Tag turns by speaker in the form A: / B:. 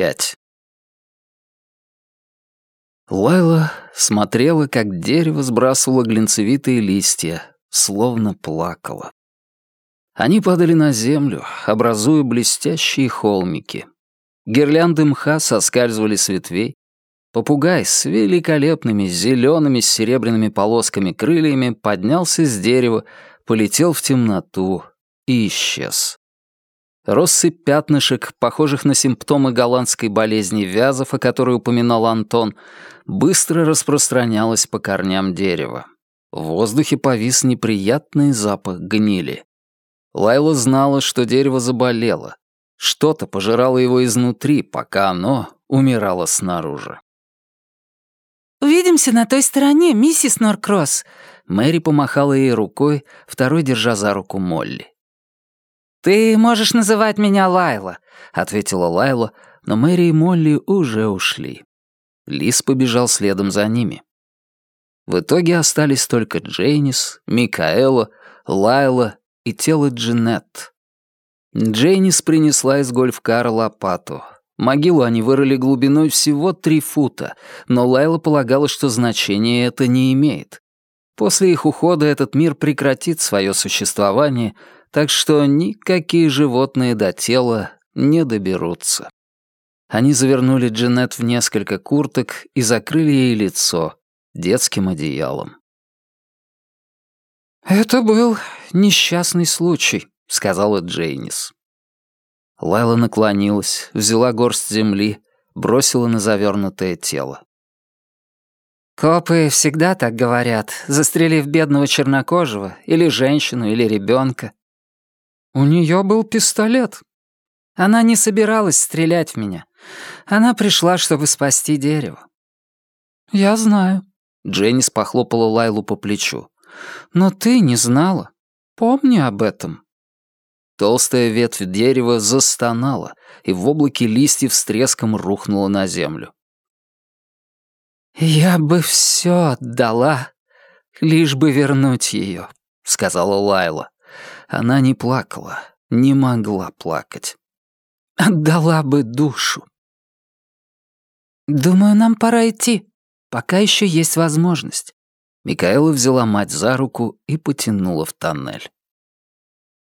A: 5. Лайла смотрела, как дерево сбрасывало глинцевитые листья, словно плакала. Они падали на землю, образуя блестящие холмики. Гирлянды мха соскальзывали с ветвей. Попугай с великолепными зелеными с серебряными полосками крыльями поднялся с дерева, полетел в темноту и исчез. Россыпь пятнышек, похожих на симптомы голландской болезни вязов, о которой упоминал Антон, быстро распространялась по корням дерева. В воздухе повис неприятный запах гнили. Лайла знала, что дерево заболело. Что-то пожирало его изнутри, пока оно умирало снаружи.
B: «Увидимся на той стороне, миссис Норкросс!»
A: Мэри помахала ей рукой, второй держа за руку Молли.
B: «Ты можешь называть меня Лайла», —
A: ответила Лайла, но Мэри и Молли уже ушли. Лис побежал следом за ними. В итоге остались только Джейнис, Микаэла, Лайла и тело Джинет. Джейнис принесла из гольфкара лопату. Могилу они вырыли глубиной всего три фута, но Лайла полагала, что значения это не имеет. После их ухода этот мир прекратит свое существование — так что никакие животные до тела не доберутся. Они завернули Джанет в несколько курток и закрыли ей лицо детским одеялом.
B: «Это был несчастный случай», — сказала Джейнис.
A: Лайла наклонилась, взяла горсть земли, бросила на завернутое тело.
B: «Копы всегда так говорят, застрелив бедного чернокожего, или женщину, или ребенка. У нее был пистолет. Она не собиралась стрелять в меня. Она пришла, чтобы спасти дерево. Я знаю.
A: Дженнис похлопала Лайлу по плечу.
B: Но ты не знала. Помни об этом.
A: Толстая ветвь дерева застонала, и в облаке листьев с треском рухнула на землю.
B: «Я бы все отдала, лишь бы вернуть ее», — сказала Лайла.
A: Она не плакала, не могла плакать.
B: Отдала бы душу. «Думаю, нам пора идти, пока еще есть возможность».
A: Микаэла взяла мать за руку и потянула в тоннель.